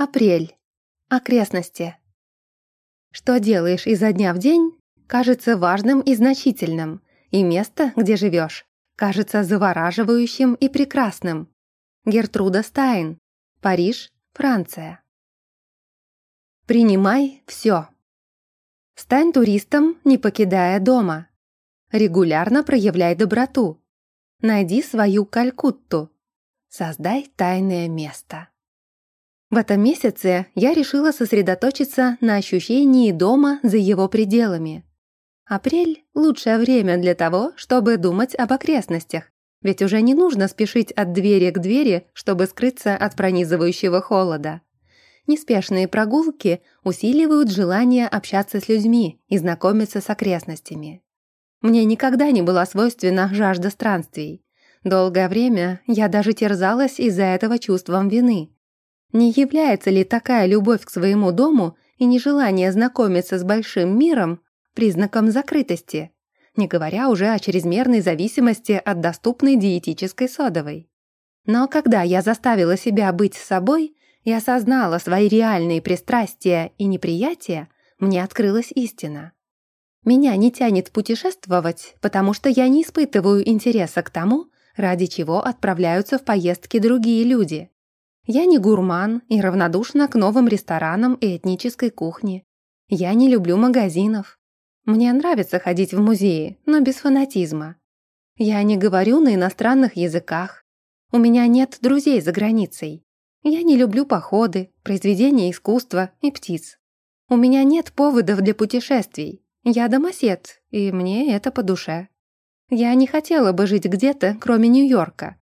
Апрель. Окрестности. Что делаешь изо дня в день, кажется важным и значительным, и место, где живешь, кажется завораживающим и прекрасным. Гертруда Стайн. Париж, Франция. Принимай все. Стань туристом, не покидая дома. Регулярно проявляй доброту. Найди свою Калькутту. Создай тайное место. В этом месяце я решила сосредоточиться на ощущении дома за его пределами. Апрель – лучшее время для того, чтобы думать об окрестностях, ведь уже не нужно спешить от двери к двери, чтобы скрыться от пронизывающего холода. Неспешные прогулки усиливают желание общаться с людьми и знакомиться с окрестностями. Мне никогда не была свойственна жажда странствий. Долгое время я даже терзалась из-за этого чувством вины – не является ли такая любовь к своему дому и нежелание знакомиться с большим миром признаком закрытости, не говоря уже о чрезмерной зависимости от доступной диетической содовой? Но когда я заставила себя быть собой и осознала свои реальные пристрастия и неприятия, мне открылась истина. Меня не тянет путешествовать, потому что я не испытываю интереса к тому, ради чего отправляются в поездки другие люди. Я не гурман и равнодушна к новым ресторанам и этнической кухне. Я не люблю магазинов. Мне нравится ходить в музеи, но без фанатизма. Я не говорю на иностранных языках. У меня нет друзей за границей. Я не люблю походы, произведения искусства и птиц. У меня нет поводов для путешествий. Я домосед, и мне это по душе. Я не хотела бы жить где-то, кроме Нью-Йорка.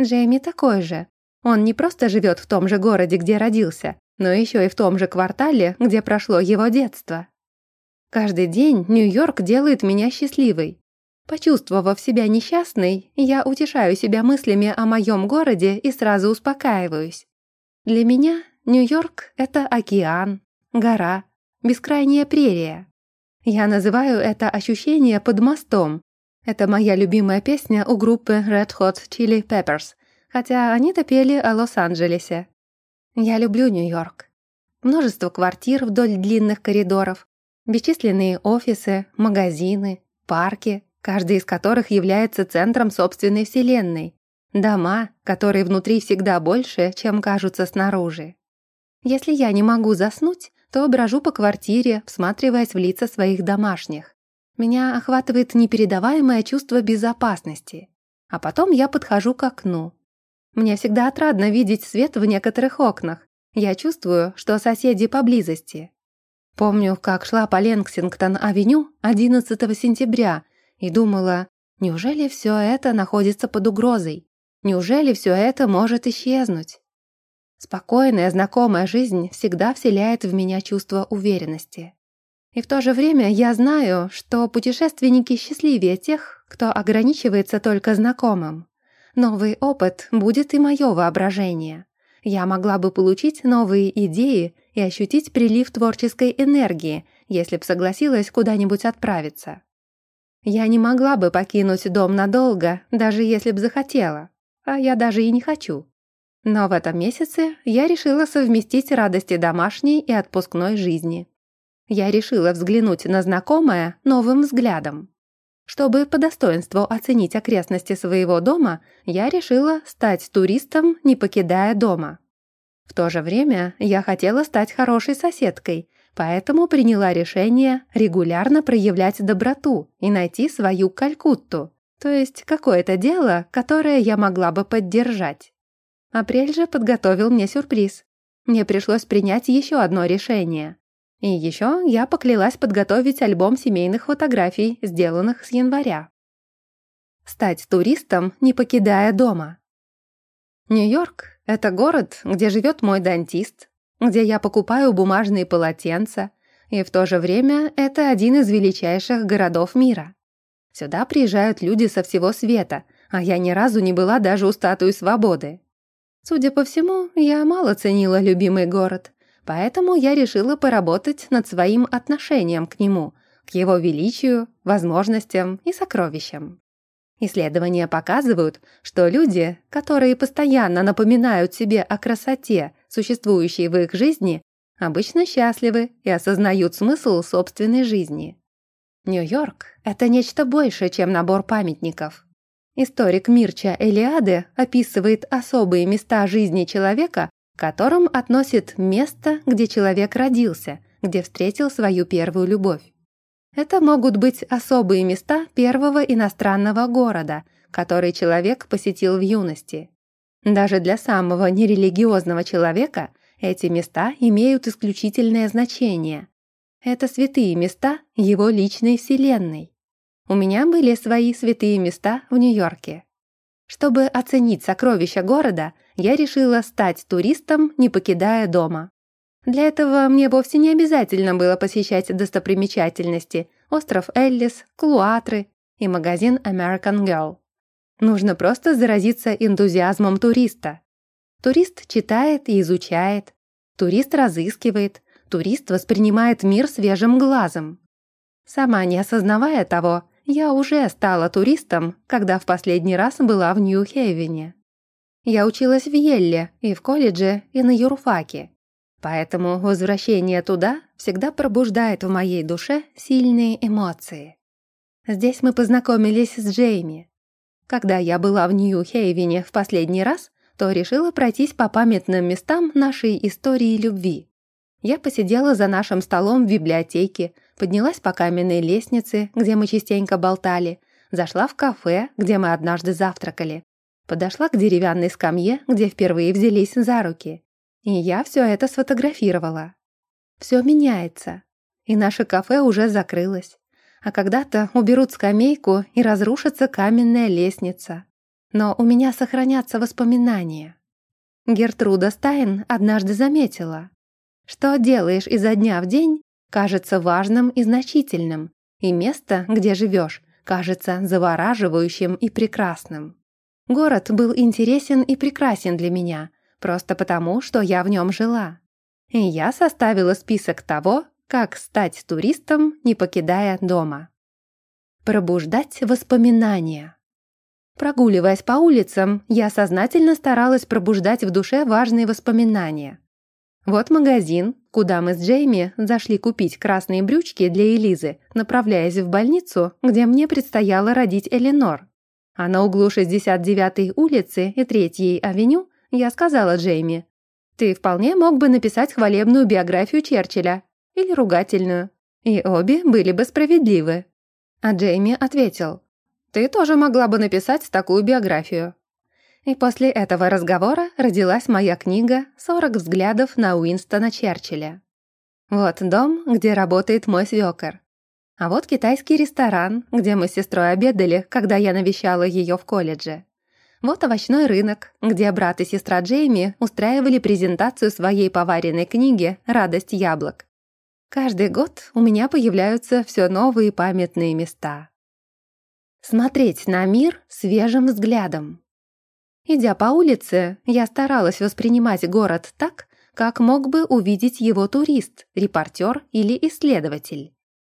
Джейми такой же, он не просто живет в том же городе, где родился, но еще и в том же квартале, где прошло его детство. Каждый день Нью-Йорк делает меня счастливой. Почувствовав себя несчастной, я утешаю себя мыслями о моем городе и сразу успокаиваюсь. Для меня Нью-Йорк — это океан, гора, бескрайняя прерия. Я называю это ощущение под мостом. Это моя любимая песня у группы Red Hot Chili Peppers хотя они-то пели о Лос-Анджелесе. Я люблю Нью-Йорк. Множество квартир вдоль длинных коридоров, бесчисленные офисы, магазины, парки, каждый из которых является центром собственной вселенной, дома, которые внутри всегда больше, чем кажутся снаружи. Если я не могу заснуть, то брожу по квартире, всматриваясь в лица своих домашних. Меня охватывает непередаваемое чувство безопасности. А потом я подхожу к окну, мне всегда отрадно видеть свет в некоторых окнах. Я чувствую, что соседи поблизости. Помню, как шла по Ленгсингтон-авеню 11 сентября и думала, неужели все это находится под угрозой? Неужели все это может исчезнуть? Спокойная, знакомая жизнь всегда вселяет в меня чувство уверенности. И в то же время я знаю, что путешественники счастливее тех, кто ограничивается только знакомым. Новый опыт будет и мое воображение. Я могла бы получить новые идеи и ощутить прилив творческой энергии, если б согласилась куда-нибудь отправиться. Я не могла бы покинуть дом надолго, даже если б захотела, а я даже и не хочу. Но в этом месяце я решила совместить радости домашней и отпускной жизни. Я решила взглянуть на знакомое новым взглядом. Чтобы по достоинству оценить окрестности своего дома, я решила стать туристом, не покидая дома. В то же время я хотела стать хорошей соседкой, поэтому приняла решение регулярно проявлять доброту и найти свою Калькутту, то есть какое-то дело, которое я могла бы поддержать. Апрель же подготовил мне сюрприз. Мне пришлось принять еще одно решение. И еще я поклялась подготовить альбом семейных фотографий, сделанных с января. Стать туристом, не покидая дома. Нью-Йорк — это город, где живет мой дантист, где я покупаю бумажные полотенца, и в то же время это один из величайших городов мира. Сюда приезжают люди со всего света, а я ни разу не была даже у статуи свободы. Судя по всему, я мало ценила любимый город, Поэтому я решила поработать над своим отношением к нему, к его величию, возможностям и сокровищам. Исследования показывают, что люди, которые постоянно напоминают себе о красоте, существующие в их жизни, обычно счастливы и осознают смысл собственной жизни. Нью-Йорк — это нечто большее, чем набор памятников. Историк Мирча Элиады описывает особые места жизни человека, к которым относит место, где человек родился, где встретил свою первую любовь. Это могут быть особые места первого иностранного города, который человек посетил в юности. Даже для самого нерелигиозного человека эти места имеют исключительное значение. Это святые места его личной вселенной. У меня были свои святые места в Нью-Йорке. Чтобы оценить сокровища города, я решила стать туристом, не покидая дома. Для этого мне вовсе не обязательно было посещать достопримечательности, остров Эллис, Клуатры и магазин American Girl. Нужно просто заразиться энтузиазмом туриста. Турист читает и изучает, турист разыскивает, турист воспринимает мир свежим глазом. Сама не осознавая того, я уже стала туристом, когда в последний раз была в Нью-Хейвене. Я училась в Йелле и в колледже, и на юрфаке. Поэтому возвращение туда всегда пробуждает в моей душе сильные эмоции. Здесь мы познакомились с Джейми. Когда я была в Нью-Хейвене в последний раз, то решила пройтись по памятным местам нашей истории любви. Я посидела за нашим столом в библиотеке, поднялась по каменной лестнице, где мы частенько болтали, зашла в кафе, где мы однажды завтракали, подошла к деревянной скамье, где впервые взялись за руки, и я все это сфотографировала. Все меняется. И наше кафе уже закрылось. А когда-то уберут скамейку и разрушится каменная лестница. Но у меня сохранятся воспоминания. Гертруда Стайн однажды заметила, что делаешь изо дня в день, кажется важным и значительным, и место, где живешь, кажется завораживающим и прекрасным. Город был интересен и прекрасен для меня, просто потому, что я в нем жила. И я составила список того, как стать туристом, не покидая дома. Пробуждать воспоминания. Прогуливаясь по улицам, я сознательно старалась пробуждать в душе важные воспоминания. Вот магазин, куда мы с Джейми зашли купить красные брючки для Элизы, направляясь в больницу, где мне предстояло родить Эленор. А на углу 69-й улицы и 3-й авеню я сказала Джейми, «Ты вполне мог бы написать хвалебную биографию Черчилля или ругательную, и обе были бы справедливы». А Джейми ответил, «Ты тоже могла бы написать такую биографию». И после этого разговора родилась моя книга «40 взглядов на Уинстона Черчилля». Вот дом, где работает мой свёкор. А вот китайский ресторан, где мы с сестрой обедали, когда я навещала ее в колледже. Вот овощной рынок, где брат и сестра Джейми устраивали презентацию своей поваренной книги «Радость яблок». Каждый год у меня появляются все новые памятные места. Смотреть на мир свежим взглядом. Идя по улице, я старалась воспринимать город так, как мог бы увидеть его турист, репортер или исследователь.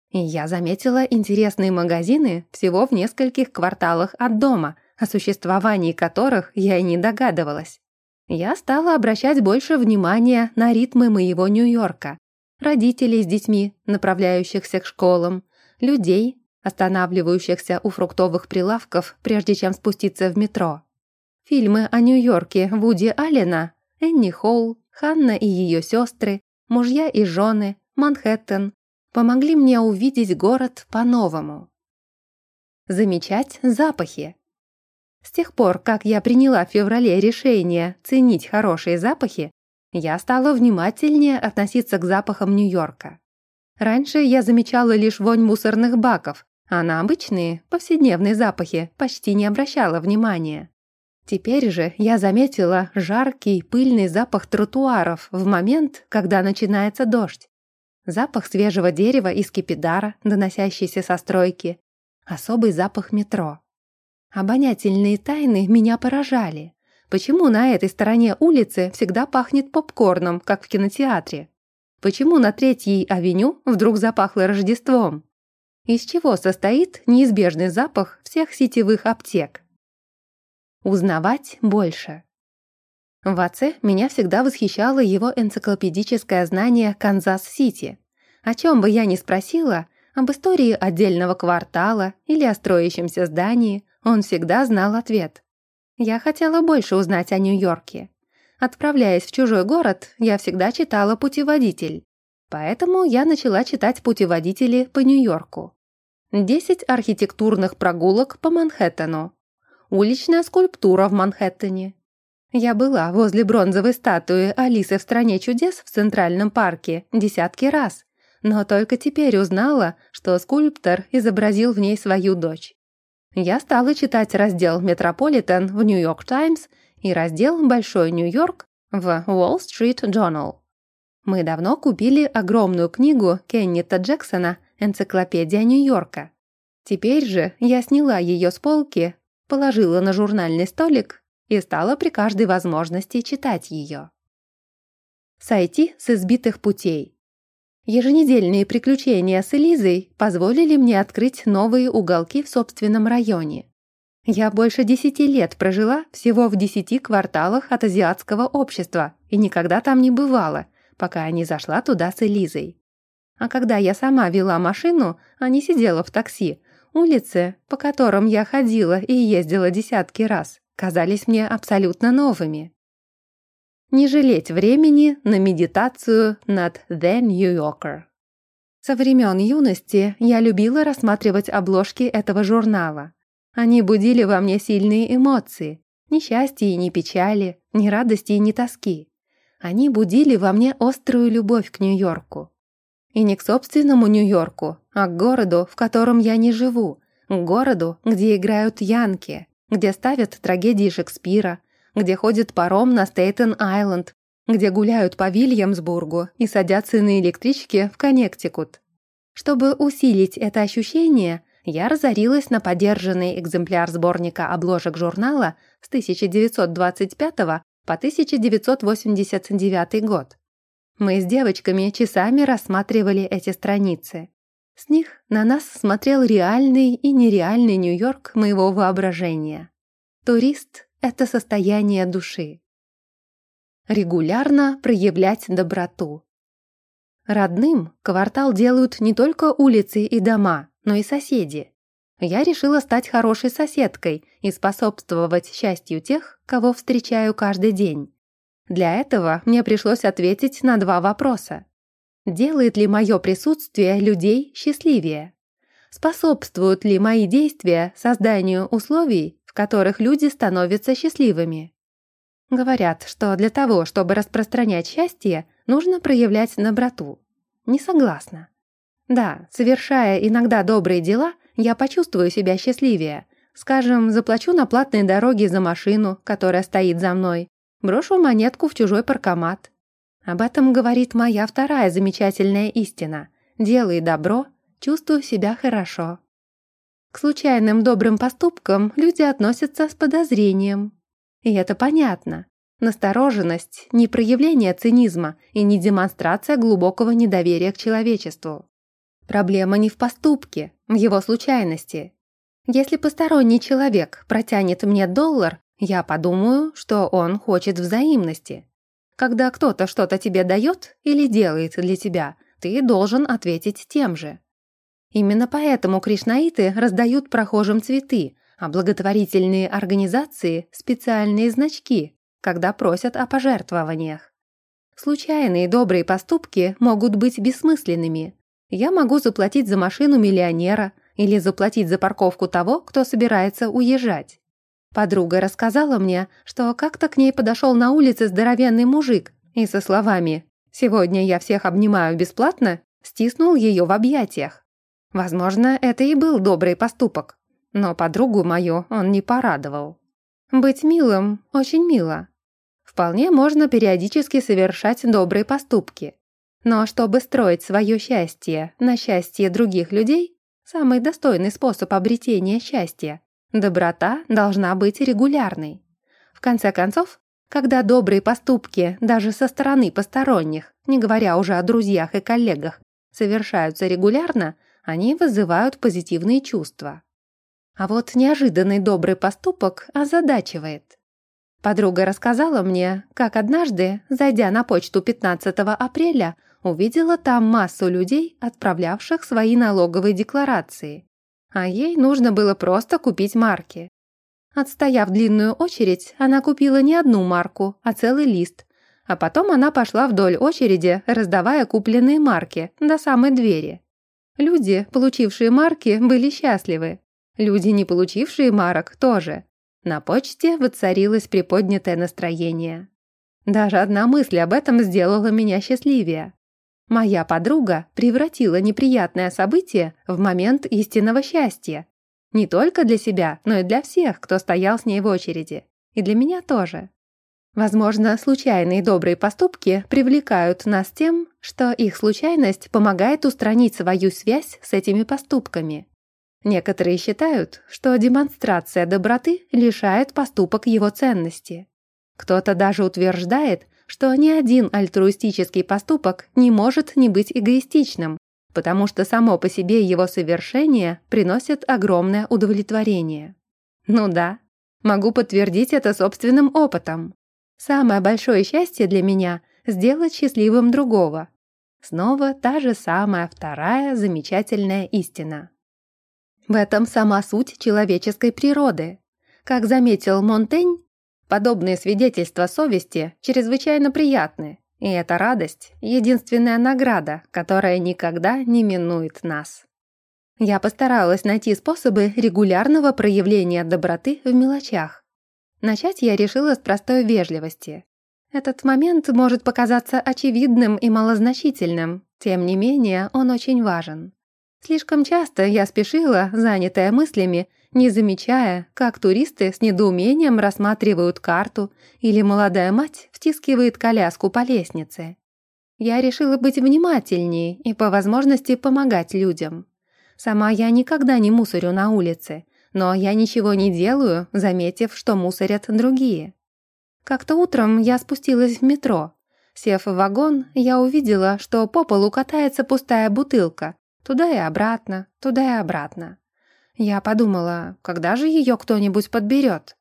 И я заметила интересные магазины всего в нескольких кварталах от дома – о существовании которых я и не догадывалась. Я стала обращать больше внимания на ритмы моего Нью-Йорка, родителей с детьми, направляющихся к школам, людей, останавливающихся у фруктовых прилавков, прежде чем спуститься в метро. Фильмы о Нью-Йорке Вуди Аллена, Энни Холл, Ханна и ее сестры, мужья и жены, Манхэттен помогли мне увидеть город по-новому. Замечать запахи. С тех пор, как я приняла в феврале решение ценить хорошие запахи, я стала внимательнее относиться к запахам Нью-Йорка. Раньше я замечала лишь вонь мусорных баков, а на обычные, повседневные запахи почти не обращала внимания. Теперь же я заметила жаркий пыльный запах тротуаров в момент, когда начинается дождь. Запах свежего дерева и скипидара, доносящийся со стройки. Особый запах метро. Обонятельные тайны меня поражали. Почему на этой стороне улицы всегда пахнет попкорном, как в кинотеатре? Почему на Третьей авеню вдруг запахло Рождеством? Из чего состоит неизбежный запах всех сетевых аптек? Узнавать больше. В отце меня всегда восхищало его энциклопедическое знание Канзас-Сити. О чем бы я ни спросила, об истории отдельного квартала или о строящемся здании, он всегда знал ответ. Я хотела больше узнать о Нью-Йорке. Отправляясь в чужой город, я всегда читала путеводитель. Поэтому я начала читать путеводители по Нью-Йорку. Десять архитектурных прогулок по Манхэттену. Уличная скульптура в Манхэттене. Я была возле бронзовой статуи Алисы в «Стране чудес» в Центральном парке десятки раз, но только теперь узнала, что скульптор изобразил в ней свою дочь. Я стала читать раздел «Метрополитен» в «Нью-Йорк Таймс» и раздел «Большой Нью-Йорк» в «Wall Street Journal». Мы давно купили огромную книгу Кеннита Джексона «Энциклопедия Нью-Йорка». Теперь же я сняла ее с полки, положила на журнальный столик и стала при каждой возможности читать ее. Сойти с избитых путей. Еженедельные приключения с Элизой позволили мне открыть новые уголки в собственном районе. Я больше десяти лет прожила всего в десяти кварталах от азиатского общества и никогда там не бывала, пока не зашла туда с Элизой. А когда я сама вела машину, а не сидела в такси, улицы, по которым я ходила и ездила десятки раз, казались мне абсолютно новыми. Не жалеть времени на медитацию над The New Yorker. Со времен юности я любила рассматривать обложки этого журнала. Они будили во мне сильные эмоции. Ни счастья и ни печали, ни радости и ни тоски. Они будили во мне острую любовь к Нью-Йорку. И не к собственному Нью-Йорку, а к городу, в котором я не живу, к городу, где играют янки, где ставят трагедии Шекспира, где ходит паром на Стейтен-Айленд, где гуляют по Вильямсбургу и садятся на электричке в Коннектикут. Чтобы усилить это ощущение, я разорилась на подержанный экземпляр сборника обложек журнала с 1925 по 1989 год. Мы с девочками часами рассматривали эти страницы. С них на нас смотрел реальный и нереальный Нью-Йорк моего воображения. Турист — это состояние души. Регулярно проявлять доброту. Родным квартал делают не только улицы и дома, но и соседи. Я решила стать хорошей соседкой и способствовать счастью тех, кого встречаю каждый день. Для этого мне пришлось ответить на два вопроса. Делает ли мое присутствие людей счастливее? Способствуют ли мои действия созданию условий, в которых люди становятся счастливыми? Говорят, что для того, чтобы распространять счастье, нужно проявлять доброту. Не согласна. Да, совершая иногда добрые дела, я почувствую себя счастливее. Скажем, заплачу на платной дороге за машину, которая стоит за мной, брошу монетку в чужой паркомат. Об этом говорит моя вторая замечательная истина. Делай добро, чувствую себя хорошо. К случайным добрым поступкам люди относятся с подозрением. И это понятно. Настороженность – не проявление цинизма и не демонстрация глубокого недоверия к человечеству. Проблема не в поступке, в его случайности. Если посторонний человек протянет мне доллар, я подумаю, что он хочет взаимности. Когда кто-то что-то тебе дает или делает для тебя, ты должен ответить тем же. Именно поэтому кришнаиты раздают прохожим цветы, а благотворительные организации – специальные значки, когда просят о пожертвованиях. Случайные добрые поступки могут быть бессмысленными, я могу заплатить за машину миллионера или заплатить за парковку того, кто собирается уезжать. Подруга рассказала мне, что как-то к ней подошел на улице здоровенный мужик и со словами «Сегодня я всех обнимаю бесплатно» стиснул ее в объятиях. Возможно, это и был добрый поступок, но подругу мою он не порадовал. Быть милым очень мило. Вполне можно периодически совершать добрые поступки. Но чтобы строить свое счастье на счастье других людей, самый достойный способ обретения счастья, доброта должна быть регулярной. В конце концов, когда добрые поступки даже со стороны посторонних, не говоря уже о друзьях и коллегах, совершаются регулярно, они вызывают позитивные чувства. А вот неожиданный добрый поступок озадачивает. Подруга рассказала мне, как однажды, зайдя на почту 15 апреля, увидела там массу людей, отправлявших свои налоговые декларации. А ей нужно было просто купить марки. Отстояв длинную очередь, она купила не одну марку, а целый лист. А потом она пошла вдоль очереди, раздавая купленные марки до самой двери. Люди, получившие марки, были счастливы. Люди, не получившие марок, тоже. На почте воцарилось приподнятое настроение. Даже одна мысль об этом сделала меня счастливее. Моя подруга превратила неприятное событие в момент истинного счастья. Не только для себя, но и для всех, кто стоял с ней в очереди. И для меня тоже. Возможно, случайные добрые поступки привлекают нас тем, что их случайность помогает устранить свою связь с этими поступками. Некоторые считают, что демонстрация доброты лишает поступок его ценности. Кто-то даже утверждает, что ни один альтруистический поступок не может не быть эгоистичным, потому что само по себе его совершение приносит огромное удовлетворение. Ну да, могу подтвердить это собственным опытом. Самое большое счастье для меня – сделать счастливым другого. Снова та же самая вторая замечательная истина. В этом сама суть человеческой природы. Как заметил Монтень, подобные свидетельства совести чрезвычайно приятны, и эта радость — единственная награда, которая никогда не минует нас. Я постаралась найти способы регулярного проявления доброты в мелочах. Начать я решила с простой вежливости. Этот момент может показаться очевидным и малозначительным, тем не менее он очень важен. Слишком часто я спешила, занятая мыслями, не замечая, как туристы с недоумением рассматривают карту или молодая мать втискивает коляску по лестнице. Я решила быть внимательнее и по возможности помогать людям. Сама я никогда не мусорю на улице, но я ничего не делаю, заметив, что мусорят другие. Как-то утром я спустилась в метро. Сев в вагон, я увидела, что по полу катается пустая бутылка, Туда и обратно, туда и обратно. Я подумала, когда же ее кто-нибудь подберет?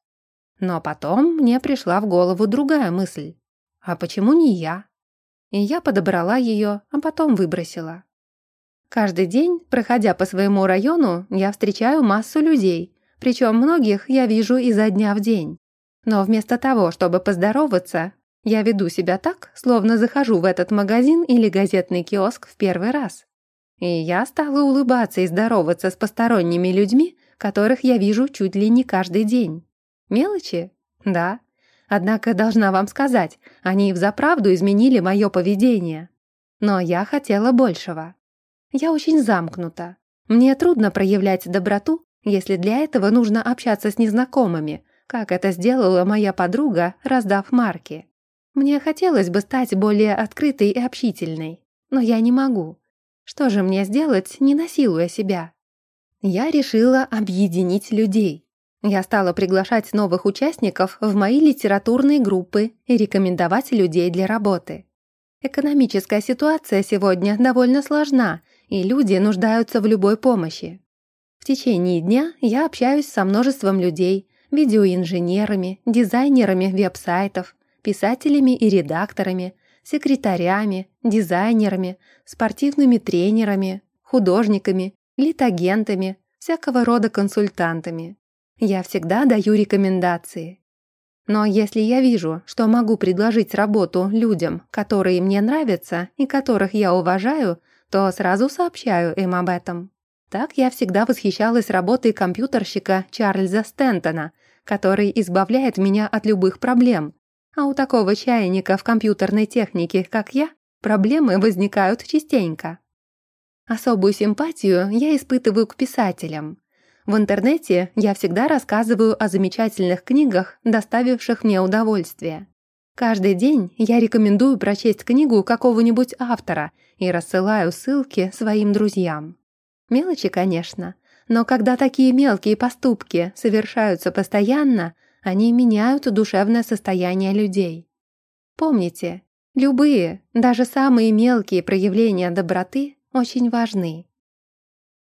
Но потом мне пришла в голову другая мысль. А почему не я? И я подобрала ее, а потом выбросила. Каждый день, проходя по своему району, я встречаю массу людей, причем многих я вижу изо дня в день. Но вместо того, чтобы поздороваться, я веду себя так, словно захожу в этот магазин или газетный киоск в первый раз. И я стала улыбаться и здороваться с посторонними людьми, которых я вижу чуть ли не каждый день. Мелочи? Да. Однако, должна вам сказать, они взаправду изменили мое поведение. Но я хотела большего. Я очень замкнута. Мне трудно проявлять доброту, если для этого нужно общаться с незнакомыми, как это сделала моя подруга, раздав марки. Мне хотелось бы стать более открытой и общительной, но я не могу. Что же мне сделать, не насилуя себя? Я решила объединить людей. Я стала приглашать новых участников в мои литературные группы и рекомендовать людей для работы. Экономическая ситуация сегодня довольно сложна, и люди нуждаются в любой помощи. В течение дня я общаюсь со множеством людей, видеоинженерами, дизайнерами веб-сайтов, писателями и редакторами, секретарями, дизайнерами, спортивными тренерами, художниками, литагентами, всякого рода консультантами. Я всегда даю рекомендации. Но если я вижу, что могу предложить работу людям, которые мне нравятся и которых я уважаю, то сразу сообщаю им об этом. Так я всегда восхищалась работой компьютерщика Чарльза Стентона, который избавляет меня от любых проблем, а у такого чайника в компьютерной технике, как я, проблемы возникают частенько. Особую симпатию я испытываю к писателям. В интернете я всегда рассказываю о замечательных книгах, доставивших мне удовольствие. Каждый день я рекомендую прочесть книгу какого-нибудь автора и рассылаю ссылки своим друзьям. Мелочи, конечно, но когда такие мелкие поступки совершаются постоянно – они меняют душевное состояние людей. Помните, любые, даже самые мелкие проявления доброты очень важны.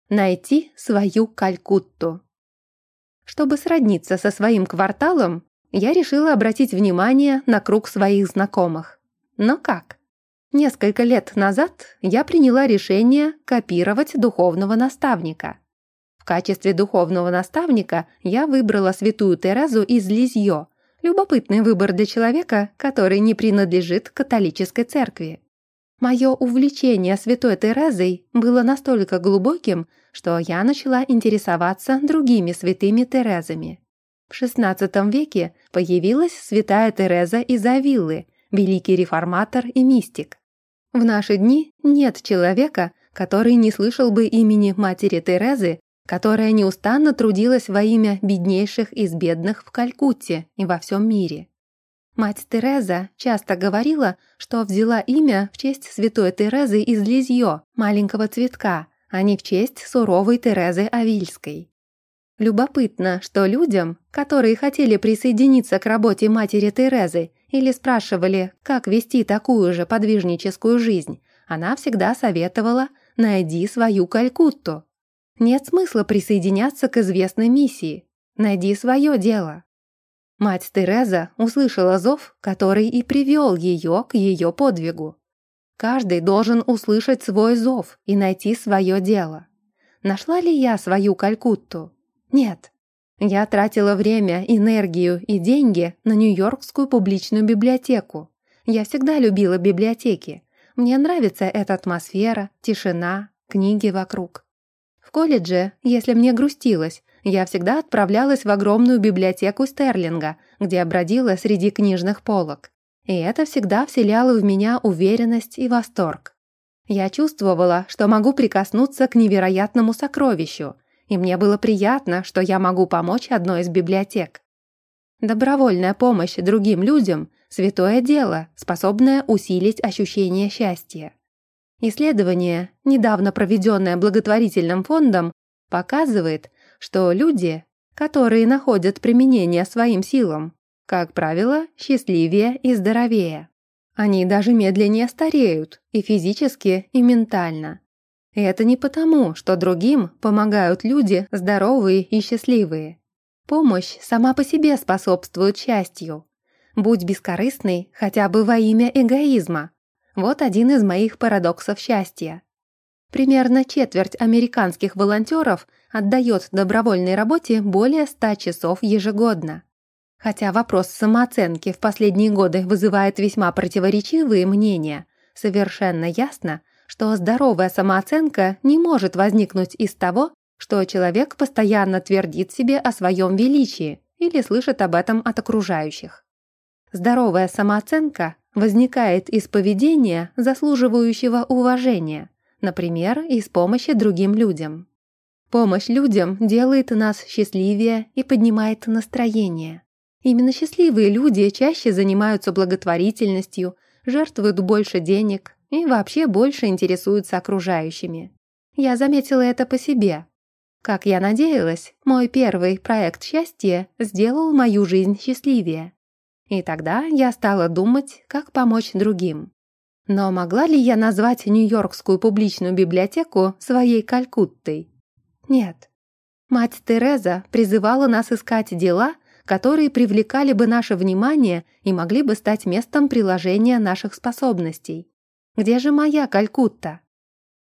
Найти свою Калькутту. Чтобы сродниться со своим кварталом, я решила обратить внимание на круг своих знакомых. Но как? Несколько лет назад я приняла решение копировать духовного наставника. В качестве духовного наставника я выбрала святую Терезу из Лизьё. Любопытный выбор для человека, который не принадлежит католической церкви. Мое увлечение святой Терезой было настолько глубоким, что я начала интересоваться другими святыми Терезами. В XVI веке появилась святая Тереза из Авиллы, великий реформатор и мистик. В наши дни нет человека, который не слышал бы имени матери Терезы, которая неустанно трудилась во имя беднейших из бедных в Калькутте и во всем мире. Мать Тереза часто говорила, что взяла имя в честь святой Терезы из Лизьё, маленького цветка, а не в честь суровой Терезы Авильской. Любопытно, что людям, которые хотели присоединиться к работе матери Терезы или спрашивали, как вести такую же подвижническую жизнь, она всегда советовала «найди свою Калькутту». Нет смысла присоединяться к известной миссии. Найди свое дело. Мать Тереза услышала зов, который и привел ее к ее подвигу. Каждый должен услышать свой зов и найти свое дело. Нашла ли я свою Калькутту? Нет. Я тратила время, энергию и деньги на Нью-Йоркскую публичную библиотеку. Я всегда любила библиотеки. Мне нравится эта атмосфера, тишина, книги вокруг. Колледже, если мне грустилось, я всегда отправлялась в огромную библиотеку Стерлинга, где бродила среди книжных полок. И это всегда вселяло в меня уверенность и восторг. Я чувствовала, что могу прикоснуться к невероятному сокровищу, и мне было приятно, что я могу помочь одной из библиотек. Добровольная помощь другим людям – святое дело, способное усилить ощущение счастья. Исследование, недавно проведенное благотворительным фондом, показывает, что люди, которые находят применение своим силам, как правило, счастливее и здоровее. Они даже медленнее стареют и физически, и ментально. И это не потому, что другим помогают люди здоровые и счастливые. Помощь сама по себе способствует счастью. Будь бескорыстный хотя бы во имя эгоизма. Вот один из моих парадоксов счастья. Примерно четверть американских волонтеров отдает добровольной работе более 100 часов ежегодно. Хотя вопрос самооценки в последние годы вызывает весьма противоречивые мнения, совершенно ясно, что здоровая самооценка не может возникнуть из того, что человек постоянно твердит себе о своем величии или слышит об этом от окружающих. Здоровая самооценка возникает из поведения, заслуживающего уважения, например, из помощи другим людям. Помощь людям делает нас счастливее и поднимает настроение. Именно счастливые люди чаще занимаются благотворительностью, жертвуют больше денег, и вообще больше интересуются окружающими. Я заметила это по себе. Как я надеялась, мой первый проект счастья сделал мою жизнь счастливее. И тогда я стала думать, как помочь другим. Но могла ли я назвать Нью-Йоркскую публичную библиотеку своей Калькуттой? Нет. Мать Тереза призывала нас искать дела, которые привлекали бы наше внимание и могли бы стать местом приложения наших способностей. Где же моя Калькутта?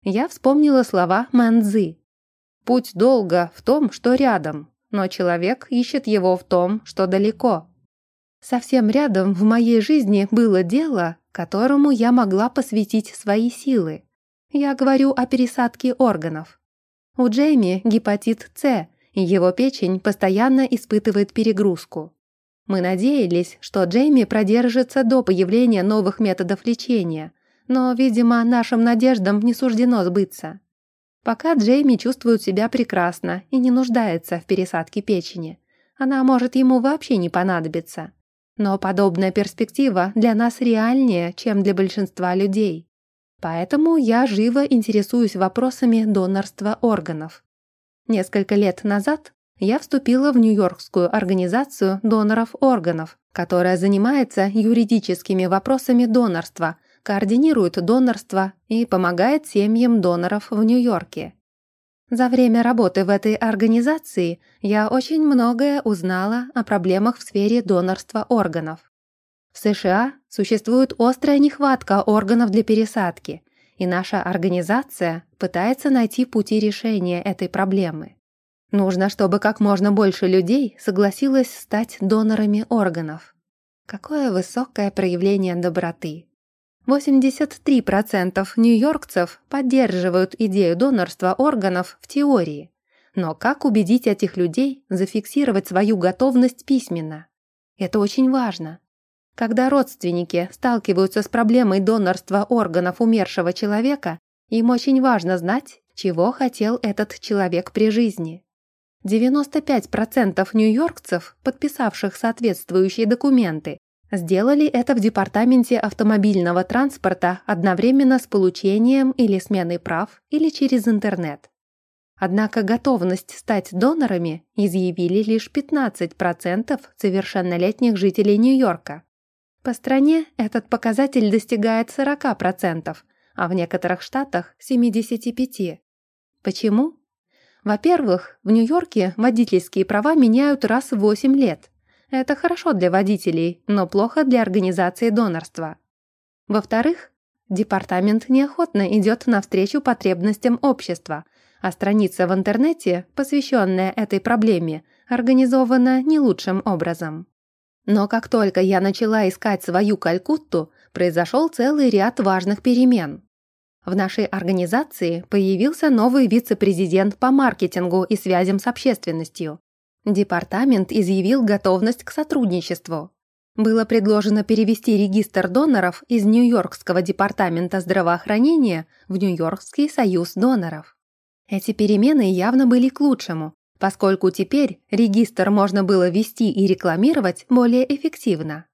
Я вспомнила слова Мэнзы. Путь долго в том, что рядом, но человек ищет его в том, что далеко. Совсем рядом в моей жизни было дело, которому я могла посвятить свои силы. Я говорю о пересадке органов. У Джейми гепатит С, и его печень постоянно испытывает перегрузку. Мы надеялись, что Джейми продержится до появления новых методов лечения, но, видимо, нашим надеждам не суждено сбыться. Пока Джейми чувствует себя прекрасно и не нуждается в пересадке печени. Она может ему вообще не понадобиться. Но подобная перспектива для нас реальнее, чем для большинства людей. Поэтому я живо интересуюсь вопросами донорства органов. Несколько лет назад я вступила в Нью-Йоркскую организацию доноров органов, которая занимается юридическими вопросами донорства, координирует донорство и помогает семьям доноров в Нью-Йорке. За время работы в этой организации я очень многое узнала о проблемах в сфере донорства органов. В США существует острая нехватка органов для пересадки, и наша организация пытается найти пути решения этой проблемы. Нужно, чтобы как можно больше людей согласилось стать донорами органов. Какое высокое проявление доброты. 83% нью-йоркцев поддерживают идею донорства органов в теории. Но как убедить этих людей зафиксировать свою готовность письменно? Это очень важно. Когда родственники сталкиваются с проблемой донорства органов умершего человека, им очень важно знать, чего хотел этот человек при жизни. 95% нью-йоркцев, подписавших соответствующие документы, сделали это в департаменте автомобильного транспорта одновременно с получением или сменой прав или через интернет. Однако готовность стать донорами изъявили лишь 15% совершеннолетних жителей Нью-Йорка. По стране этот показатель достигает 40%, а в некоторых штатах – 75%. Почему? Во-первых, в Нью-Йорке водительские права меняют раз в 8 лет. Это хорошо для водителей, но плохо для организации донорства. Во-вторых, департамент неохотно идет навстречу потребностям общества, а страница в интернете, посвященная этой проблеме, организована не лучшим образом. Но как только я начала искать свою Калькутту, произошел целый ряд важных перемен. В нашей организации появился новый вице-президент по маркетингу и связям с общественностью. Департамент изъявил готовность к сотрудничеству. Было предложено перевести регистр доноров из Нью-Йоркского департамента здравоохранения в Нью-Йоркский союз доноров. Эти перемены явно были к лучшему, поскольку теперь регистр можно было вести и рекламировать более эффективно.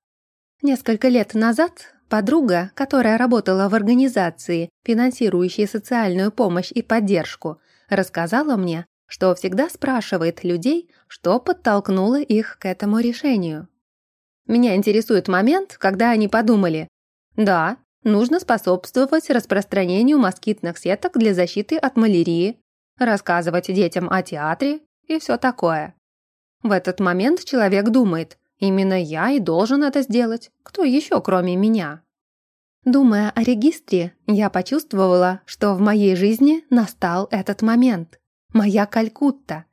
Несколько лет назад Подруга, которая работала в организации, финансирующей социальную помощь и поддержку, рассказала мне, что всегда спрашивает людей, что подтолкнуло их к этому решению. Меня интересует момент, когда они подумали, да, нужно способствовать распространению москитных сеток для защиты от малярии, рассказывать детям о театре и все такое. В этот момент человек думает, Именно я и должен это сделать. Кто еще, кроме меня? Думая о регистре, я почувствовала, что в моей жизни настал этот момент. Моя Калькутта.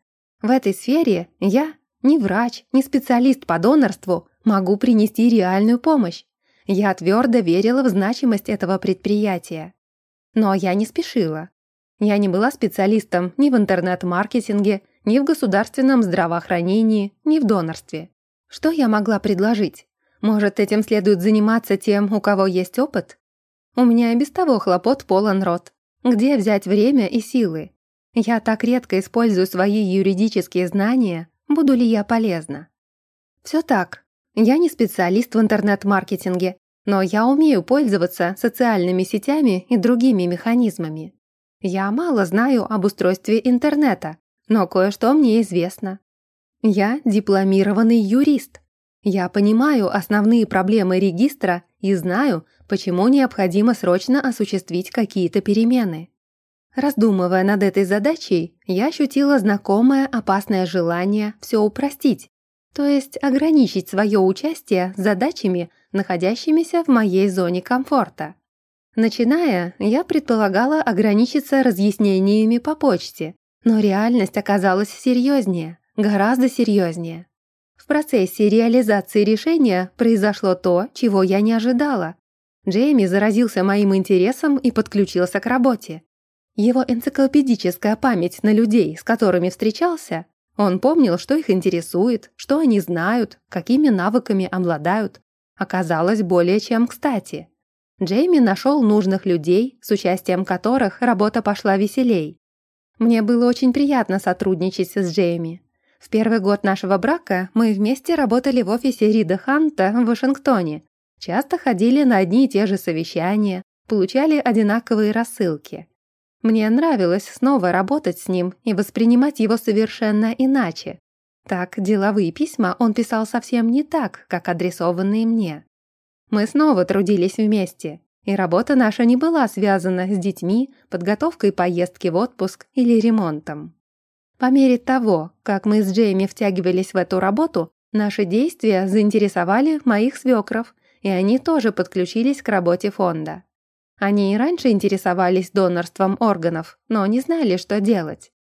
В этой сфере я, не врач, не специалист по донорству, могу принести реальную помощь. Я твердо верила в значимость этого предприятия. Но я не спешила. Я не была специалистом ни в интернет-маркетинге, ни в государственном здравоохранении, ни в донорстве. Что я могла предложить? Может, этим следует заниматься тем, у кого есть опыт? У меня и без того хлопот полон рот. Где взять время и силы? Я так редко использую свои юридические знания, буду ли я полезна? Все так. Я не специалист в интернет-маркетинге, но я умею пользоваться социальными сетями и другими механизмами. Я мало знаю об устройстве интернета, но кое-что мне известно. Я дипломированный юрист. Я понимаю основные проблемы регистра и знаю, почему необходимо срочно осуществить какие-то перемены. Раздумывая над этой задачей, я ощутила знакомое опасное желание все упростить, то есть ограничить свое участие задачами, находящимися в моей зоне комфорта. Начиная, я предполагала ограничиться разъяснениями по почте, но реальность оказалась серьезнее гораздо серьезнее. В процессе реализации решения произошло то, чего я не ожидала. Джейми заразился моим интересом и подключился к работе. Его энциклопедическая память на людей, с которыми встречался, он помнил, что их интересует, что они знают, какими навыками обладают, оказалось более чем кстати. Джейми нашел нужных людей, с участием которых работа пошла веселей. Мне было очень приятно сотрудничать с Джейми. В первый год нашего брака мы вместе работали в офисе Рида Ханта в Вашингтоне. Часто ходили на одни и те же совещания, получали одинаковые рассылки. Мне нравилось снова работать с ним и воспринимать его совершенно иначе. Так, деловые письма он писал совсем не так, как адресованные мне. Мы снова трудились вместе, и работа наша не была связана с детьми, подготовкой поездки в отпуск или ремонтом. По мере того, как мы с Джейми втягивались в эту работу, наши действия заинтересовали моих свекров, и они тоже подключились к работе фонда. Они и раньше интересовались донорством органов, но не знали, что делать.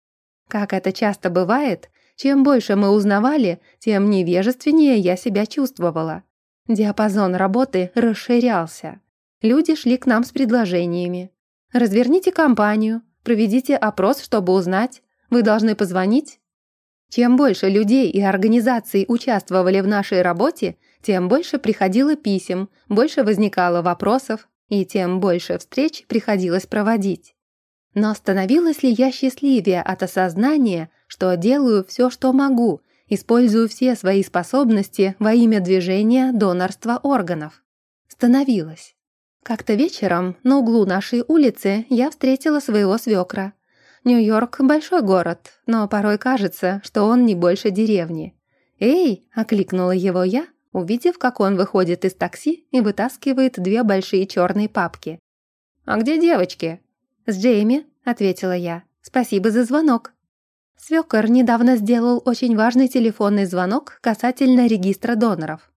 Как это часто бывает, чем больше мы узнавали, тем невежественнее я себя чувствовала. Диапазон работы расширялся. Люди шли к нам с предложениями. «Разверните компанию, проведите опрос, чтобы узнать, вы должны позвонить?» Чем больше людей и организаций участвовали в нашей работе, тем больше приходило писем, больше возникало вопросов, и тем больше встреч приходилось проводить. Но становилась ли я счастливее от осознания, что делаю все, что могу, использую все свои способности во имя движения донорства органов? Становилась. Как-то вечером на углу нашей улицы я встретила своего свекра. Нью-Йорк – большой город, но порой кажется, что он не больше деревни. «Эй!» – окликнула его я, увидев, как он выходит из такси и вытаскивает две большие черные папки. «А где девочки?» «С Джейми», — ответила я. «Спасибо за звонок». Свёкор недавно сделал очень важный телефонный звонок касательно регистра доноров.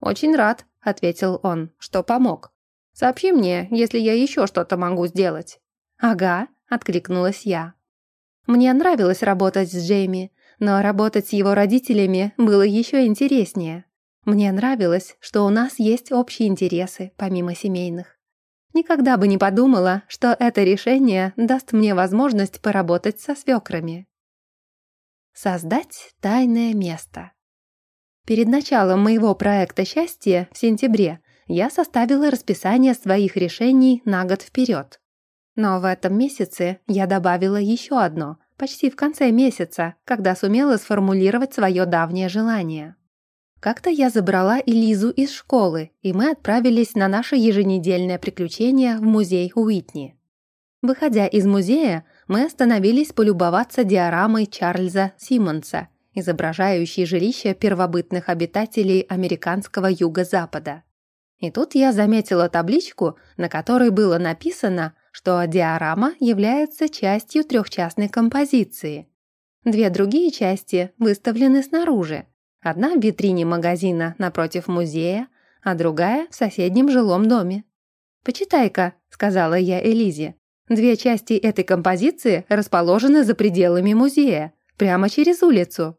«Очень рад», — ответил он, — «что помог. Сообщи мне, если я еще что-то могу сделать». «Ага», — откликнулась я. Мне нравилось работать с Джейми, но работать с его родителями было еще интереснее. Мне нравилось, что у нас есть общие интересы, помимо семейных. Никогда бы не подумала, что это решение даст мне возможность поработать со свекрами. Создать тайное место. Перед началом моего проекта «Счастье» в сентябре я составила расписание своих решений на год вперед. Но в этом месяце я добавила еще одно, почти в конце месяца, когда сумела сформулировать свое давнее желание. Как-то я забрала Элизу из школы, и мы отправились на наше еженедельное приключение в музей Уитни. Выходя из музея, мы остановились полюбоваться диорамой Чарльза Симмонса, изображающей жилище первобытных обитателей американского юго-запада. И тут я заметила табличку, на которой было написано, что диорама является частью трехчастной композиции. Две другие части выставлены снаружи, Одна в витрине магазина напротив музея, а другая в соседнем жилом доме. «Почитай-ка», — сказала я Элизе. «Две части этой композиции расположены за пределами музея, прямо через улицу».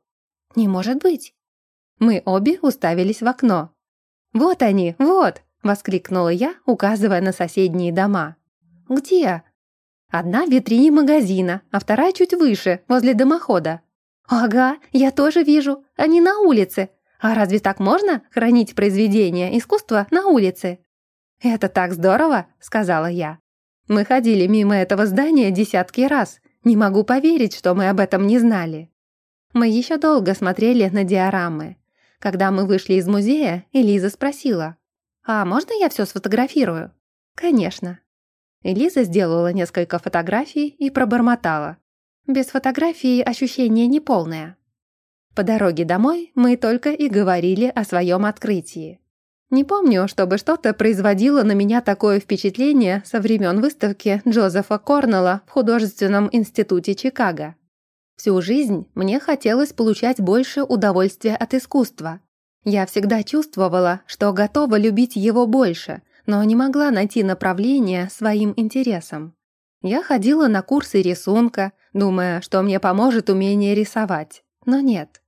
«Не может быть». Мы обе уставились в окно. «Вот они, вот!» — воскликнула я, указывая на соседние дома. «Где?» «Одна в витрине магазина, а вторая чуть выше, возле дымохода. «Ага, я тоже вижу. Они на улице. А разве так можно хранить произведения искусства на улице?» «Это так здорово», — сказала я. «Мы ходили мимо этого здания десятки раз. Не могу поверить, что мы об этом не знали». Мы еще долго смотрели на диорамы. Когда мы вышли из музея, Элиза спросила, «А можно я все сфотографирую?» «Конечно». Элиза сделала несколько фотографий и пробормотала. Без фотографии ощущение неполное. По дороге домой мы только и говорили о своем открытии. Не помню, чтобы что-то производило на меня такое впечатление со времен выставки Джозефа Корнелла в художественном институте Чикаго. Всю жизнь мне хотелось получать больше удовольствия от искусства. Я всегда чувствовала, что готова любить его больше, но не могла найти направление своим интересам. Я ходила на курсы рисунка, думая, что мне поможет умение рисовать, но нет.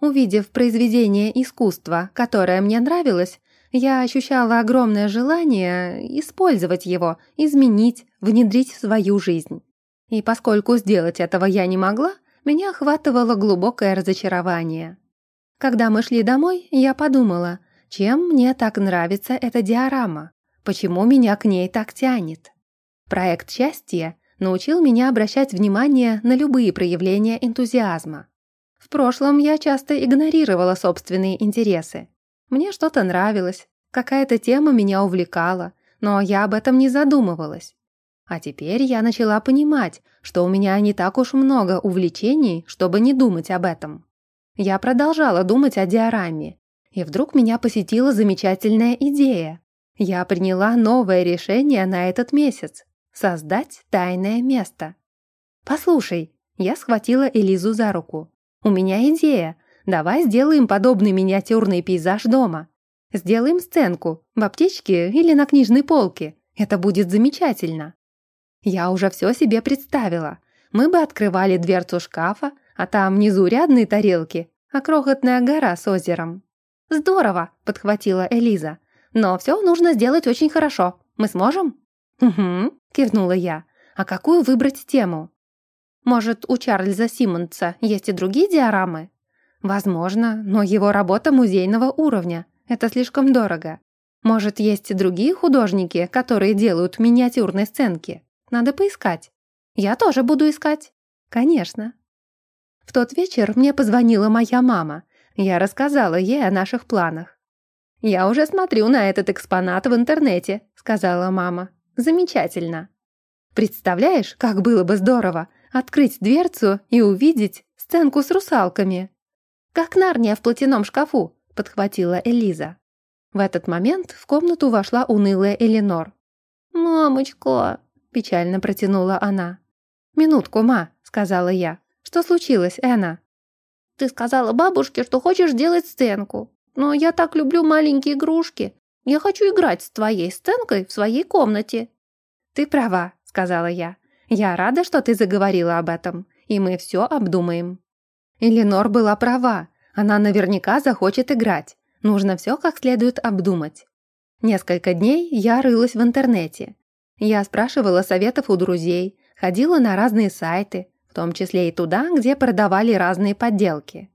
Увидев произведение искусства, которое мне нравилось, я ощущала огромное желание использовать его, изменить, внедрить в свою жизнь. И поскольку сделать этого я не могла, меня охватывало глубокое разочарование. Когда мы шли домой, я подумала, чем мне так нравится эта диорама, почему меня к ней так тянет. Проект «Счастье» научил меня обращать внимание на любые проявления энтузиазма. В прошлом я часто игнорировала собственные интересы. Мне что-то нравилось, какая-то тема меня увлекала, но я об этом не задумывалась. А теперь я начала понимать, что у меня не так уж много увлечений, чтобы не думать об этом. Я продолжала думать о диораме, и вдруг меня посетила замечательная идея. Я приняла новое решение на этот месяц — создать тайное место. «Послушай», — я схватила Элизу за руку. «У меня идея. Давай сделаем подобный миниатюрный пейзаж дома. Сделаем сценку в аптечке или на книжной полке. Это будет замечательно». Я уже все себе представила. Мы бы открывали дверцу шкафа, а там внизу рядные тарелки, а крохотная гора с озером. «Здорово!» — подхватила Элиза. «Но все нужно сделать очень хорошо. Мы сможем?» «Угу», — кивнула я. «А какую выбрать тему?» «Может, у Чарльза Симмонса есть и другие диорамы?» «Возможно, но его работа музейного уровня. Это слишком дорого. Может, есть и другие художники, которые делают миниатюрные сценки?» Надо поискать. Я тоже буду искать. Конечно. В тот вечер мне позвонила моя мама. Я рассказала ей о наших планах. «Я уже смотрю на этот экспонат в интернете», — сказала мама. «Замечательно. Представляешь, как было бы здорово открыть дверцу и увидеть сценку с русалками?» «Как Нарния в платяном шкафу», — подхватила Элиза. В этот момент в комнату вошла унылая Эленор. «Мамочка!» — печально протянула она. «Минутку, ма», — сказала я. «Что случилось, Эна?» «Ты сказала бабушке, что хочешь делать сценку. Но я так люблю маленькие игрушки. Я хочу играть с твоей сценкой в своей комнате». «Ты права», — сказала я. «Я рада, что ты заговорила об этом, и мы все обдумаем». Эленор была права. Она наверняка захочет играть. Нужно все как следует обдумать. Несколько дней я рылась в интернете. Я спрашивала советов у друзей, ходила на разные сайты, в том числе и туда, где продавали разные подделки.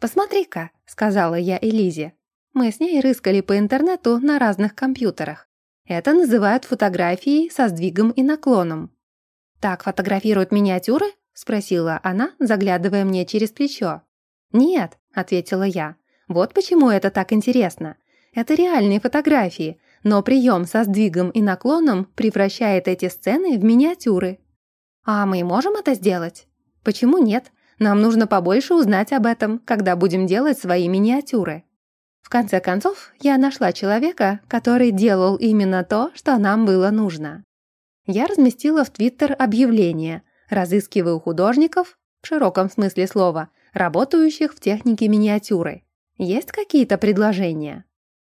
«Посмотри-ка», — сказала я Элизе. Мы с ней рыскали по интернету на разных компьютерах. Это называют фотографией со сдвигом и наклоном. «Так фотографируют миниатюры?» — спросила она, заглядывая мне через плечо. «Нет», — ответила я. «Вот почему это так интересно. Это реальные фотографии, но прием со сдвигом и наклоном превращает эти сцены в миниатюры. А мы можем это сделать? Почему нет? Нам нужно побольше узнать об этом, когда будем делать свои миниатюры. В конце концов, я нашла человека, который делал именно то, что нам было нужно. Я разместила в Твиттер объявление «Разыскиваю художников» в широком смысле слова, работающих в технике миниатюры. Есть какие-то предложения?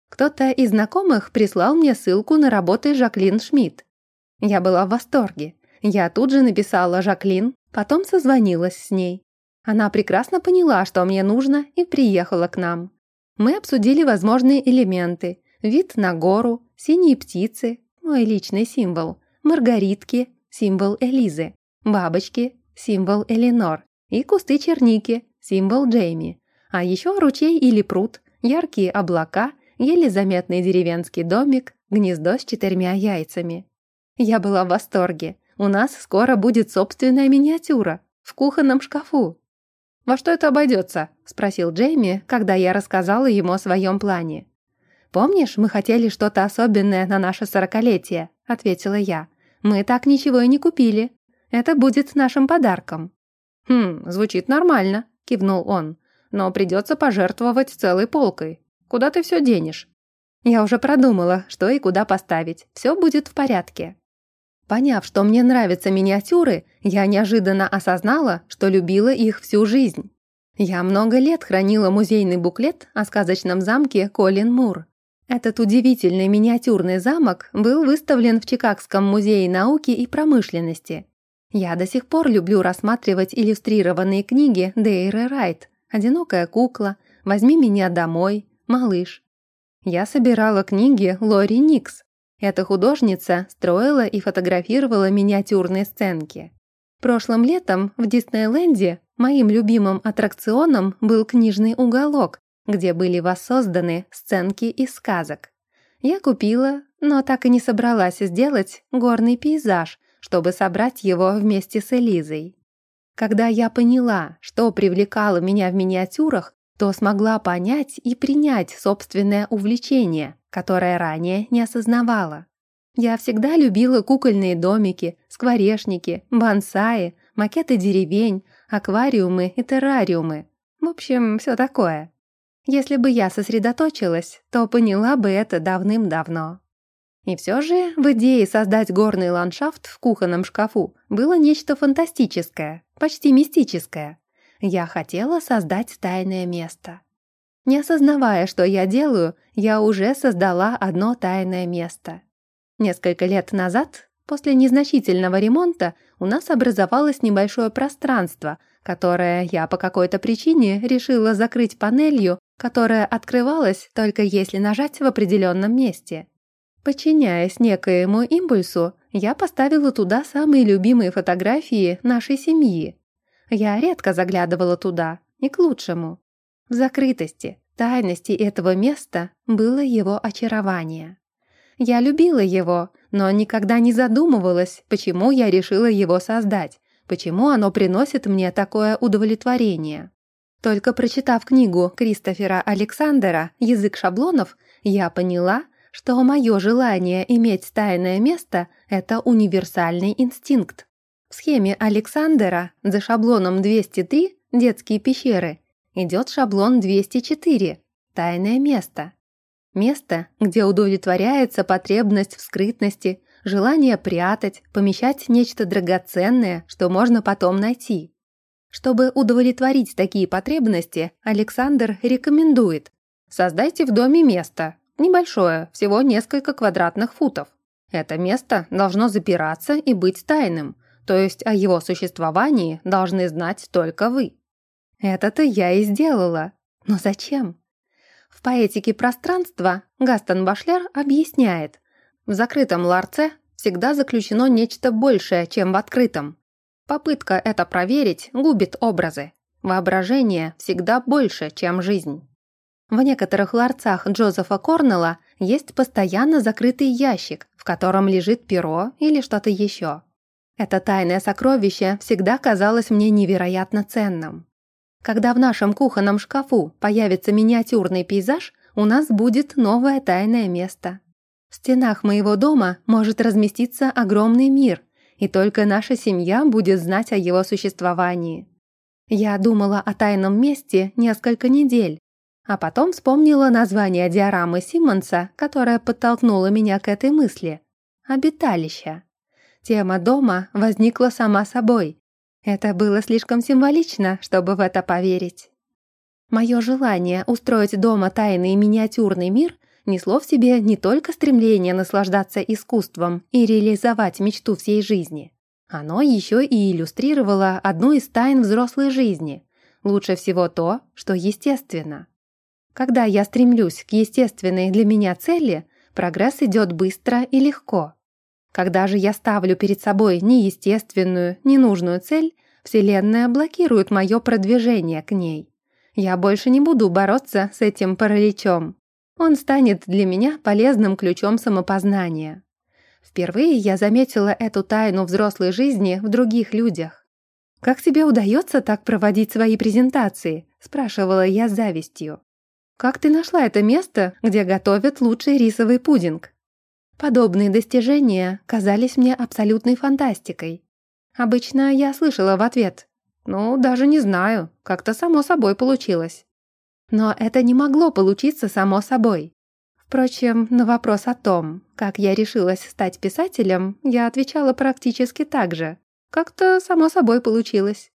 Кто-то из знакомых прислал мне ссылку на работы Жаклин Шмидт. Я была в восторге. Я тут же написала Жаклин, потом созвонилась с ней. Она прекрасно поняла, что мне нужно, и приехала к нам. Мы обсудили возможные элементы. Вид на гору, синие птицы, мой личный символ, маргаритки, символ Элизы, бабочки, символ Эленор, и кусты черники, символ Джейми. А еще ручей или пруд, яркие облака – еле заметный деревенский домик, гнездо с четырьмя яйцами. Я была в восторге. У нас скоро будет собственная миниатюра в кухонном шкафу. «Во что это обойдется?» – спросил Джейми, когда я рассказала ему о своем плане. «Помнишь, мы хотели что-то особенное на наше сорокалетие?» – ответила я. «Мы так ничего и не купили. Это будет нашим подарком». «Хм, звучит нормально», – кивнул он. «Но придется пожертвовать целой полкой. Куда ты все денешь?» Я уже продумала, что и куда поставить. Все будет в порядке. Поняв, что мне нравятся миниатюры, я неожиданно осознала, что любила их всю жизнь. Я много лет хранила музейный буклет о сказочном замке Колин Мур. Этот удивительный миниатюрный замок был выставлен в Чикагском музее науки и промышленности. Я до сих пор люблю рассматривать иллюстрированные книги Дейры Райт «Одинокая кукла», «Возьми меня домой», малыш. Я собирала книги Лори Никс. Эта художница строила и фотографировала миниатюрные сценки. Прошлым летом в Диснейленде моим любимым аттракционом был книжный уголок, где были воссозданы сценки из сказок. Я купила, но так и не собралась сделать горный пейзаж, чтобы собрать его вместе с Элизой. Когда я поняла, что привлекало меня в миниатюрах, то смогла понять и принять собственное увлечение, которое ранее не осознавала. Я всегда любила кукольные домики, скворечники, бонсаи, макеты деревень, аквариумы и террариумы. В общем, все такое. Если бы я сосредоточилась, то поняла бы это давным-давно. И все же в идее создать горный ландшафт в кухонном шкафу было нечто фантастическое, почти мистическое. Я хотела создать тайное место. Не осознавая, что я делаю, я уже создала одно тайное место. Несколько лет назад, после незначительного ремонта, у нас образовалось небольшое пространство, которое я по какой-то причине решила закрыть панелью, которая открывалась только если нажать в определенном месте. Подчиняясь некоему импульсу, я поставила туда самые любимые фотографии нашей семьи. Я редко заглядывала туда, и к лучшему. В закрытости, тайности этого места было его очарование. Я любила его, но никогда не задумывалась, почему я решила его создать, почему оно приносит мне такое удовлетворение. Только прочитав книгу Кристофера Александера «Язык шаблонов», я поняла, что мое желание иметь тайное место – это универсальный инстинкт. В схеме Александера за шаблоном 203 «Детские пещеры» идет шаблон 204 «Тайное место». Место, где удовлетворяется потребность в скрытности, желание прятать, помещать нечто драгоценное, что можно потом найти. Чтобы удовлетворить такие потребности, Александр рекомендует Создайте в доме место, небольшое, всего несколько квадратных футов. Это место должно запираться и быть тайным, то есть о его существовании должны знать только вы. Это-то я и сделала. Но зачем? В поэтике пространства Гастон Башлер объясняет, в закрытом ларце всегда заключено нечто большее, чем в открытом. Попытка это проверить губит образы. Воображение всегда больше, чем жизнь. В некоторых ларцах Джозефа Корнелла есть постоянно закрытый ящик, в котором лежит перо или что-то еще. Это тайное сокровище всегда казалось мне невероятно ценным. Когда в нашем кухонном шкафу появится миниатюрный пейзаж, у нас будет новое тайное место. В стенах моего дома может разместиться огромный мир, и только наша семья будет знать о его существовании. Я думала о тайном месте несколько недель, а потом вспомнила название диорамы Симмонса, которая подтолкнула меня к этой мысли. Обиталище. Тема дома возникла сама собой. Это было слишком символично, чтобы в это поверить. Мое желание устроить дома тайный миниатюрный мир несло в себе не только стремление наслаждаться искусством и реализовать мечту всей жизни. Оно еще и иллюстрировало одну из тайн взрослой жизни. Лучше всего то, что естественно. Когда я стремлюсь к естественной для меня цели, прогресс идет быстро и легко. Когда же я ставлю перед собой неестественную, ненужную цель, Вселенная блокирует мое продвижение к ней. Я больше не буду бороться с этим параличом. Он станет для меня полезным ключом самопознания. Впервые я заметила эту тайну взрослой жизни в других людях. «Как тебе удается так проводить свои презентации?» – спрашивала я с завистью. «Как ты нашла это место, где готовят лучший рисовый пудинг?» Подобные достижения казались мне абсолютной фантастикой. Обычно я слышала в ответ «Ну, даже не знаю, как-то само собой получилось». Но это не могло получиться само собой. Впрочем, на вопрос о том, как я решилась стать писателем, я отвечала практически так же. Как-то само собой получилось.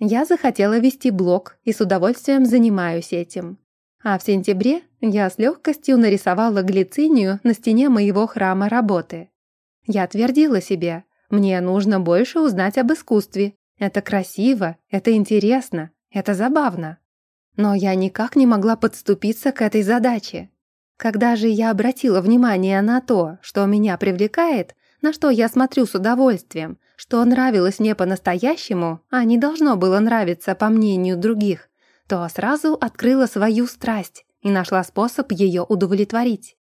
Я захотела вести блог и с удовольствием занимаюсь этим. А в сентябре я с легкостью нарисовала глицинию на стене моего храма работы. Я твердила себе, мне нужно больше узнать об искусстве. Это красиво, это интересно, это забавно. Но я никак не могла подступиться к этой задаче. Когда же я обратила внимание на то, что меня привлекает, на что я смотрю с удовольствием, что нравилось мне по-настоящему, а не должно было нравиться по мнению других, то сразу открыла свою страсть и нашла способ ее удовлетворить.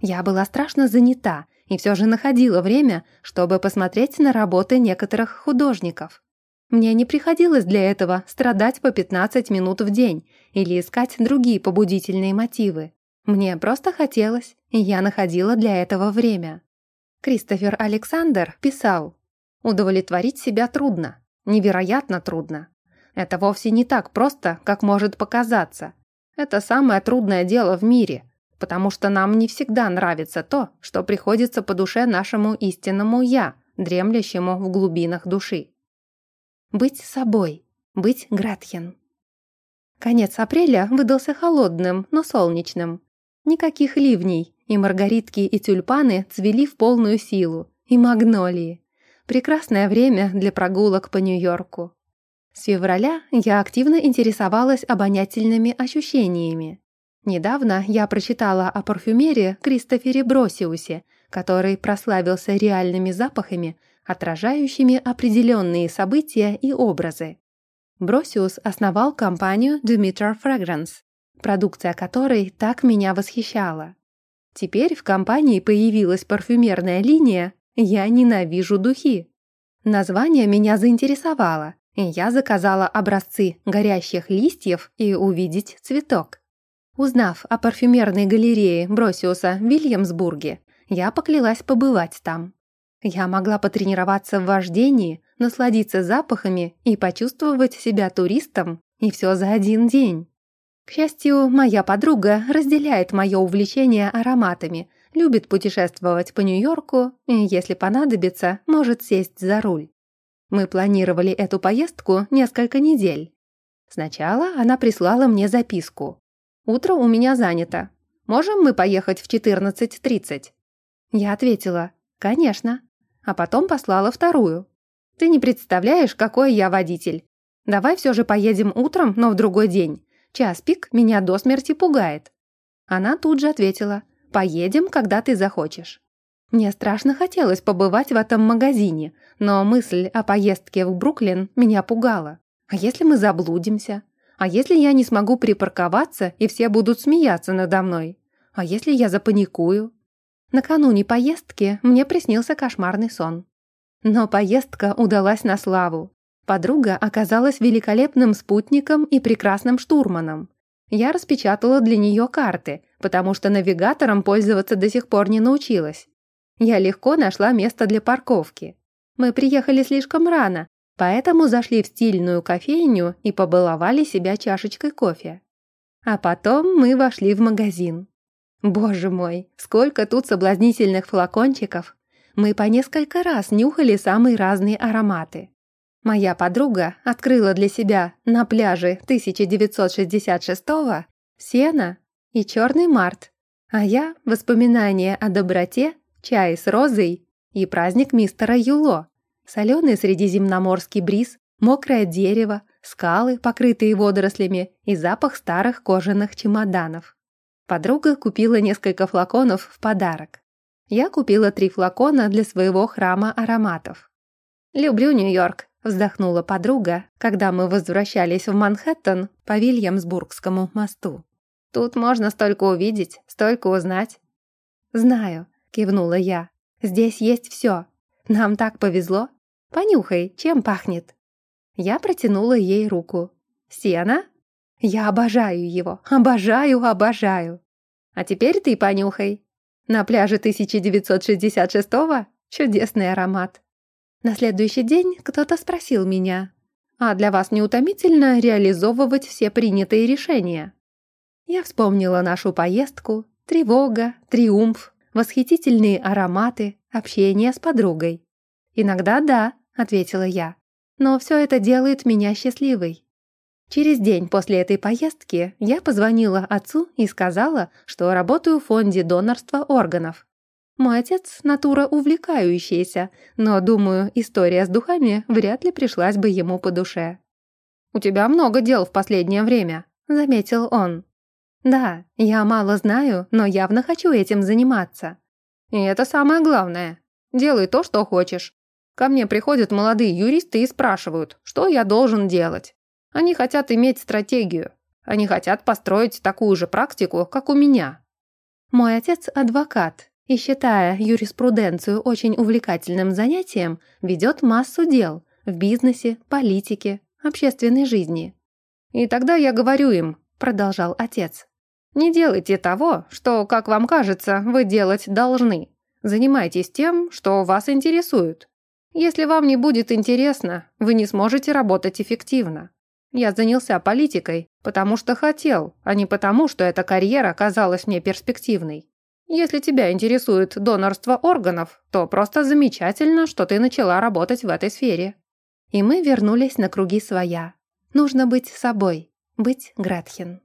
Я была страшно занята и все же находила время, чтобы посмотреть на работы некоторых художников. Мне не приходилось для этого страдать по 15 минут в день или искать другие побудительные мотивы. Мне просто хотелось, и я находила для этого время. Кристофер Александр писал, «Удовлетворить себя трудно, невероятно трудно. Это вовсе не так просто, как может показаться. Это самое трудное дело в мире. потому что нам не всегда нравится то, что приходится по душе нашему истинному «я», дремлящему в глубинах души. Быть собой, быть Гратхен. Конец апреля выдался холодным, но солнечным. Никаких ливней, и маргаритки и тюльпаны цвели в полную силу, и магнолии. Прекрасное время для прогулок по Нью-Йорку. С февраля я активно интересовалась обонятельными ощущениями. Недавно я прочитала о парфюмере Кристофере Бросиусе, который прославился реальными запахами, отражающими определенные события и образы. Бросиус основал компанию Demeter Fragrance, продукция которой так меня восхищала. Теперь в компании появилась парфюмерная линия «Я ненавижу духи». Название меня заинтересовало, я заказала образцы горящих листьев и увидеть цветок. Узнав о парфюмерной галерее Бросиуса в Вильямсбурге, я поклялась побывать там. Я могла потренироваться в вождении, насладиться запахами и почувствовать себя туристом, и все за один день. К счастью, моя подруга разделяет мое увлечение ароматами, любит путешествовать по Нью-Йорку и, если понадобится, может сесть за руль. Мы планировали эту поездку несколько недель. Сначала она прислала мне записку. «Утро у меня занято. Можем мы поехать в 14.30?» Я ответила «Конечно», а потом послала вторую. «Ты не представляешь, какой я водитель. Давай все же поедем утром, но в другой день. Час пик меня до смерти пугает». Она тут же ответила «Поедем, когда ты захочешь». Мне страшно хотелось побывать в этом магазине, но мысль о поездке в Бруклин меня пугала. А если мы заблудимся? А если я не смогу припарковаться, и все будут смеяться надо мной? А если я запаникую? Накануне поездки мне приснился кошмарный сон. Но поездка удалась на славу. Подруга оказалась великолепным спутником и прекрасным штурманом. Я распечатала для нее карты, потому что навигатором пользоваться до сих пор не научилась. Я легко нашла место для парковки. Мы приехали слишком рано, поэтому зашли в стильную кофейню и побаловали себя чашечкой кофе. А потом мы вошли в магазин. Боже мой, сколько тут соблазнительных флакончиков. Мы по несколько раз нюхали самые разные ароматы. Моя подруга открыла для себя на пляже 1966-го сено и черный март, а я — воспоминания о доброте, чай с розой и праздник мистера Юло, соленый средиземноморский бриз, мокрое дерево, скалы, покрытые водорослями и запах старых кожаных чемоданов. Подруга купила несколько флаконов в подарок. Я купила три флакона для своего храма ароматов. «Люблю Нью-Йорк», — вздохнула подруга, когда мы возвращались в Манхэттен по Вильямсбургскому мосту. «Тут можно столько увидеть, столько узнать». «Знаю», — кивнула я. «Здесь есть все. Нам так повезло. Понюхай, чем пахнет». Я протянула ей руку. «Сено?» Я обожаю его, обожаю, обожаю. А теперь ты понюхай. На пляже 1966-го чудесный аромат. На следующий день кто-то спросил меня, а для вас не утомительно реализовывать все принятые решения? Я вспомнила нашу поездку, тревога, триумф, восхитительные ароматы, общение с подругой. «Иногда да», — ответила я, — «но все это делает меня счастливой. Через день после этой поездки я позвонила отцу и сказала, что работаю в фонде донорства органов. Мой отец – натура увлекающаяся, но, думаю, история с духами вряд ли пришлась бы ему по душе. «У тебя много дел в последнее время», – заметил он. «Да, я мало знаю, но явно хочу этим заниматься». «И это самое главное. Делай то, что хочешь. Ко мне приходят молодые юристы и спрашивают, что я должен делать. Они хотят иметь стратегию. Они хотят построить такую же практику, как у меня. Мой отец – адвокат, и, считая юриспруденцию очень увлекательным занятием, ведет массу дел в бизнесе, политике, общественной жизни. «И тогда я говорю им», – продолжал отец, «не делайте того, что, как вам кажется, вы делать должны. Занимайтесь тем, что вас интересует. Если вам не будет интересно, вы не сможете работать эффективно. Я занялся политикой, потому что хотел, а не потому, что эта карьера казалась мне перспективной. Если тебя интересует донорство органов, то просто замечательно, что ты начала работать в этой сфере». И мы вернулись на круги своя. Нужно быть собой, быть Гретхен.